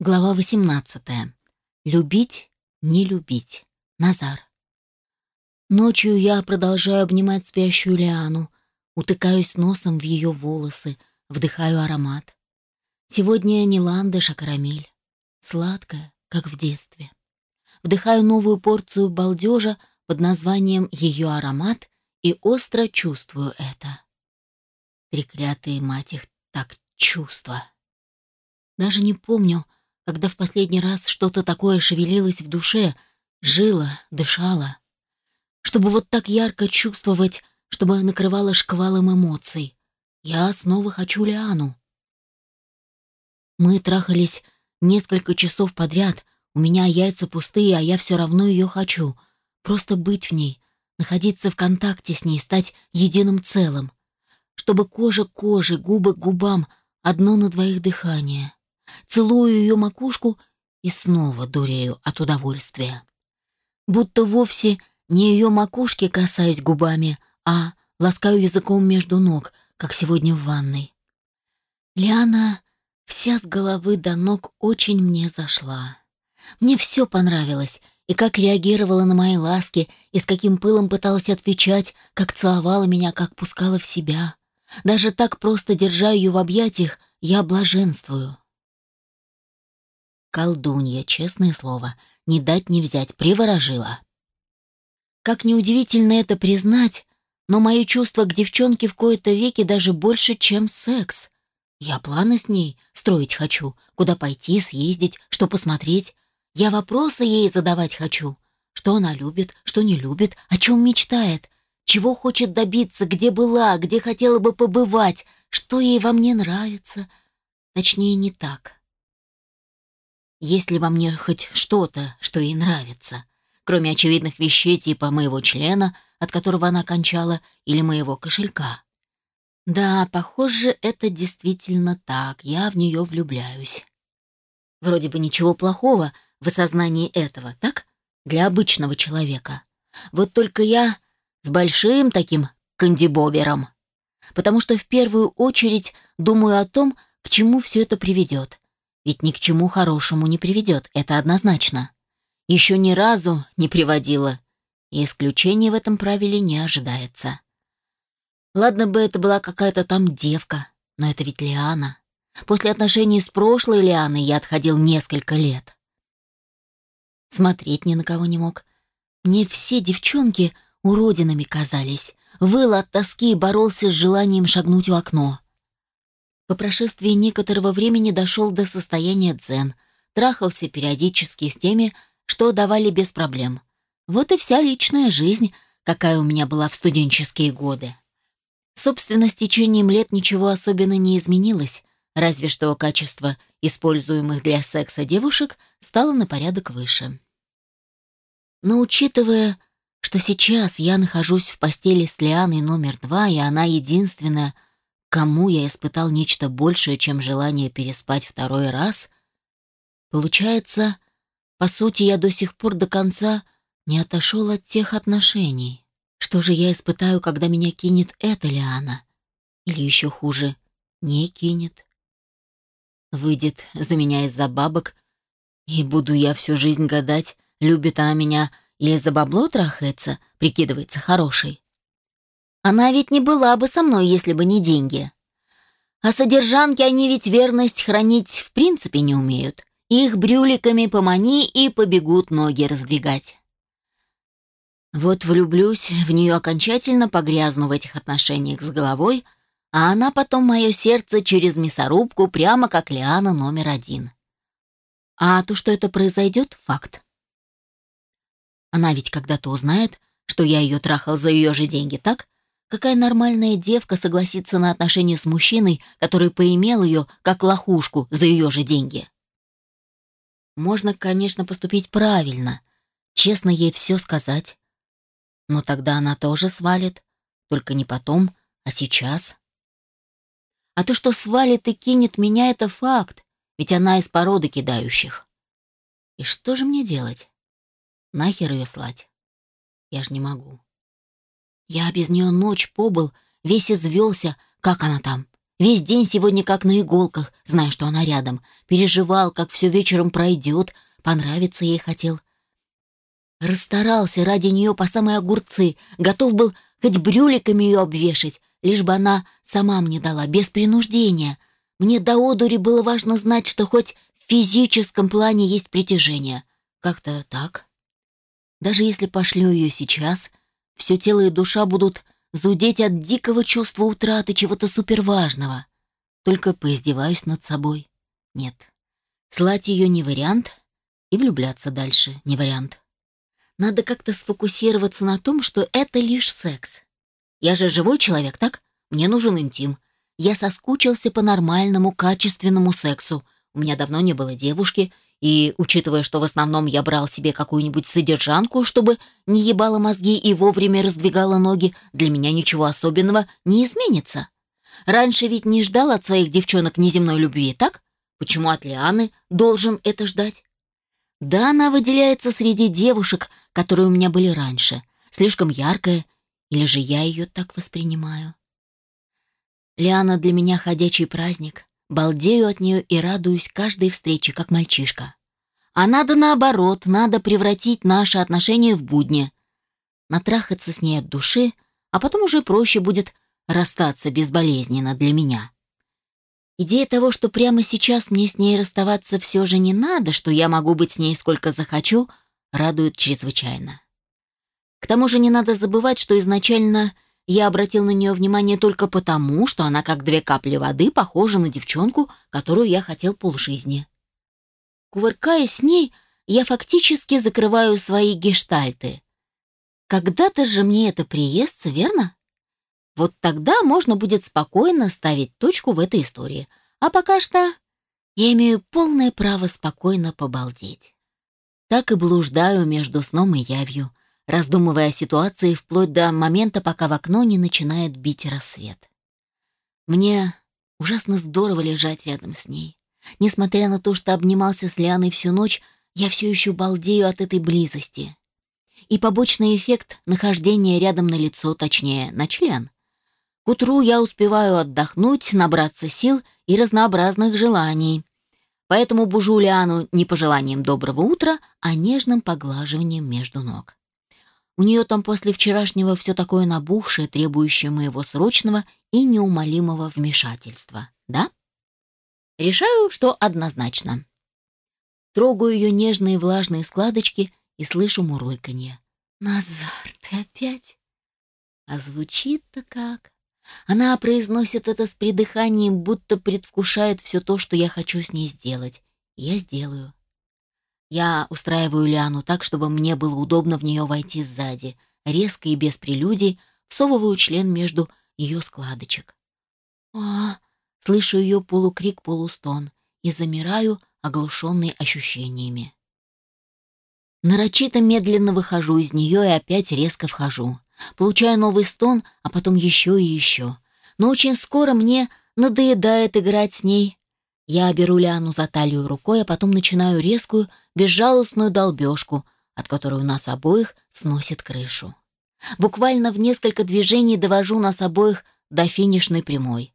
Глава 18. Любить, не любить. Назар. Ночью я продолжаю обнимать спящую Лиану, утыкаюсь носом в ее волосы, вдыхаю аромат. Сегодня не ландыш, а карамель. Сладкая, как в детстве. Вдыхаю новую порцию балдежа под названием «Ее аромат» и остро чувствую это. Треклятые, мать их, так чувства. Даже не помню, когда в последний раз что-то такое шевелилось в душе, жило, дышало. Чтобы вот так ярко чувствовать, чтобы накрывало шквалом эмоций. Я снова хочу Лиану. Мы трахались несколько часов подряд, у меня яйца пустые, а я все равно ее хочу. Просто быть в ней, находиться в контакте с ней, стать единым целым. Чтобы кожа к коже, губы к губам, одно на двоих дыхание целую ее макушку и снова дурею от удовольствия. Будто вовсе не ее макушки касаюсь губами, а ласкаю языком между ног, как сегодня в ванной. Лиана вся с головы до ног очень мне зашла. Мне все понравилось, и как реагировала на мои ласки, и с каким пылом пыталась отвечать, как целовала меня, как пускала в себя. Даже так просто держа ее в объятиях, я блаженствую. Колдунья, честное слово, не дать не взять, приворожила. Как неудивительно это признать, но мои чувства к девчонке в кои-то веки даже больше, чем секс. Я планы с ней строить хочу, куда пойти, съездить, что посмотреть. Я вопросы ей задавать хочу. Что она любит, что не любит, о чем мечтает, чего хочет добиться, где была, где хотела бы побывать, что ей во мне нравится. Точнее, не так. Есть ли во мне хоть что-то, что ей нравится, кроме очевидных вещей типа моего члена, от которого она кончала, или моего кошелька? Да, похоже, это действительно так, я в нее влюбляюсь. Вроде бы ничего плохого в осознании этого, так? Для обычного человека. Вот только я с большим таким кандибобером. Потому что в первую очередь думаю о том, к чему все это приведет, ведь ни к чему хорошему не приведет, это однозначно. Еще ни разу не приводило, и исключения в этом правиле не ожидается. Ладно бы это была какая-то там девка, но это ведь Лиана. После отношений с прошлой Лианой я отходил несколько лет. Смотреть ни на кого не мог. Мне все девчонки уродинами казались. Выл от тоски и боролся с желанием шагнуть в окно. По прошествии некоторого времени дошел до состояния дзен, трахался периодически с теми, что давали без проблем. Вот и вся личная жизнь, какая у меня была в студенческие годы. Собственно, с течением лет ничего особенно не изменилось, разве что качество используемых для секса девушек стало на порядок выше. Но учитывая, что сейчас я нахожусь в постели с Лианой номер два, и она единственная, кому я испытал нечто большее, чем желание переспать второй раз, получается, по сути, я до сих пор до конца не отошел от тех отношений. Что же я испытаю, когда меня кинет эта Лиана? Или еще хуже, не кинет? Выйдет за меня из-за бабок, и буду я всю жизнь гадать, любит она меня или за бабло трахается, прикидывается хорошей. Она ведь не была бы со мной, если бы не деньги. А содержанки они ведь верность хранить в принципе не умеют. Их брюликами помани и побегут ноги раздвигать. Вот влюблюсь в нее окончательно, погрязну в этих отношениях с головой, а она потом мое сердце через мясорубку, прямо как Лиана номер один. А то, что это произойдет, факт. Она ведь когда-то узнает, что я ее трахал за ее же деньги, так? Какая нормальная девка согласится на отношения с мужчиной, который поимел ее как лохушку за ее же деньги? Можно, конечно, поступить правильно, честно ей все сказать. Но тогда она тоже свалит, только не потом, а сейчас. А то, что свалит и кинет меня, это факт, ведь она из породы кидающих. И что же мне делать? Нахер ее слать? Я ж не могу. Я без нее ночь побыл, весь извелся, как она там, Весь день сегодня как на иголках, зная, что она рядом. Переживал, как все вечером пройдет, понравится ей хотел. Расстарался ради нее по самые огурцы, готов был хоть брюликами ее обвешать, лишь бы она сама мне дала, без принуждения. Мне до одури было важно знать, что хоть в физическом плане есть притяжение. Как-то так. Даже если пошлю ее сейчас, все тело и душа будут зудеть от дикого чувства утраты чего-то суперважного. Только поиздеваюсь над собой. Нет. Слать ее не вариант, и влюбляться дальше не вариант. Надо как-то сфокусироваться на том, что это лишь секс. Я же живой человек, так? Мне нужен интим. Я соскучился по нормальному, качественному сексу. У меня давно не было девушки, и, учитывая, что в основном я брал себе какую-нибудь содержанку, чтобы не ебала мозги и вовремя раздвигала ноги, для меня ничего особенного не изменится. Раньше ведь не ждал от своих девчонок неземной любви, так? Почему от Лианы должен это ждать? Да, она выделяется среди девушек, которые у меня были раньше. Слишком яркая, или же я ее так воспринимаю? Лиана для меня ходячий праздник. Балдею от нее и радуюсь каждой встрече, как мальчишка. А надо наоборот, надо превратить наши отношения в будни. Натрахаться с ней от души, а потом уже проще будет расстаться безболезненно для меня. Идея того, что прямо сейчас мне с ней расставаться все же не надо, что я могу быть с ней сколько захочу, радует чрезвычайно. К тому же не надо забывать, что изначально я обратил на нее внимание только потому, что она как две капли воды похожа на девчонку, которую я хотел полжизни. Кувыркаясь с ней, я фактически закрываю свои гештальты. Когда-то же мне это приестся, верно? Вот тогда можно будет спокойно ставить точку в этой истории. А пока что я имею полное право спокойно побалдеть. Так и блуждаю между сном и явью, раздумывая о ситуации вплоть до момента, пока в окно не начинает бить рассвет. Мне ужасно здорово лежать рядом с ней. Несмотря на то, что обнимался с Лианой всю ночь, я все еще балдею от этой близости. И побочный эффект нахождения рядом на лицо, точнее, на член. К утру я успеваю отдохнуть, набраться сил и разнообразных желаний, Поэтому бужу Лиану не пожеланием доброго утра, а нежным поглаживанием между ног. У нее там после вчерашнего все такое набухшее, требующее моего срочного и неумолимого вмешательства, да? Решаю, что однозначно. Трогаю ее нежные влажные складочки и слышу мурлыканье. «Назар, ты опять?» А звучит-то как... Она произносит это с придыханием, будто предвкушает все то, что я хочу с ней сделать. я сделаю. Я устраиваю Лиану так, чтобы мне было удобно в нее войти сзади, резко и без прелюдий, всовываю член между ее складочек. а Слышу ее полукрик-полустон и замираю, оглушенный ощущениями. Нарочито медленно выхожу из нее и опять резко вхожу. Получаю новый стон, а потом еще и еще. Но очень скоро мне надоедает играть с ней. Я беру Лиану за талию рукой, а потом начинаю резкую, безжалостную долбежку, от которой у нас обоих сносит крышу. Буквально в несколько движений довожу нас обоих до финишной прямой.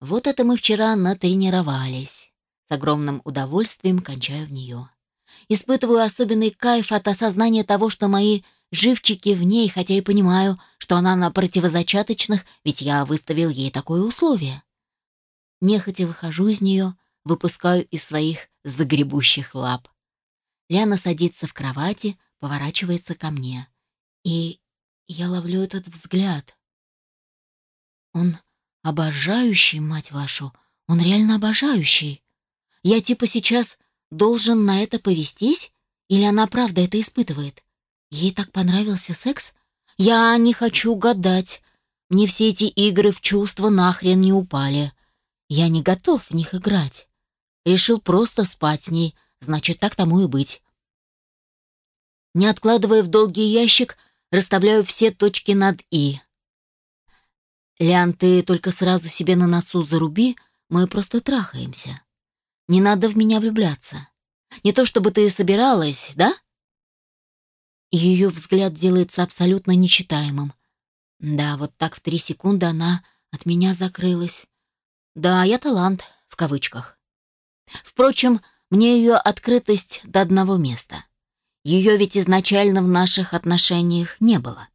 Вот это мы вчера натренировались. С огромным удовольствием кончаю в нее. Испытываю особенный кайф от осознания того, что мои живчики в ней, хотя и понимаю, что она на противозачаточных, ведь я выставил ей такое условие. Нехотя выхожу из нее, выпускаю из своих загребущих лап. Ляна садится в кровати, поворачивается ко мне. И я ловлю этот взгляд. Он обожающий, мать вашу, он реально обожающий. Я типа сейчас должен на это повестись? Или она правда это испытывает? Ей так понравился секс? Я не хочу гадать. Мне все эти игры в чувства нахрен не упали. Я не готов в них играть. Решил просто спать с ней, значит, так тому и быть. Не откладывая в долгий ящик, расставляю все точки над «и». «Лян, ты только сразу себе на носу заруби, мы просто трахаемся. Не надо в меня влюбляться. Не то чтобы ты собиралась, да?» Ее взгляд делается абсолютно нечитаемым. Да, вот так в три секунды она от меня закрылась. Да, я талант, в кавычках. Впрочем, мне ее открытость до одного места. Ее ведь изначально в наших отношениях не было.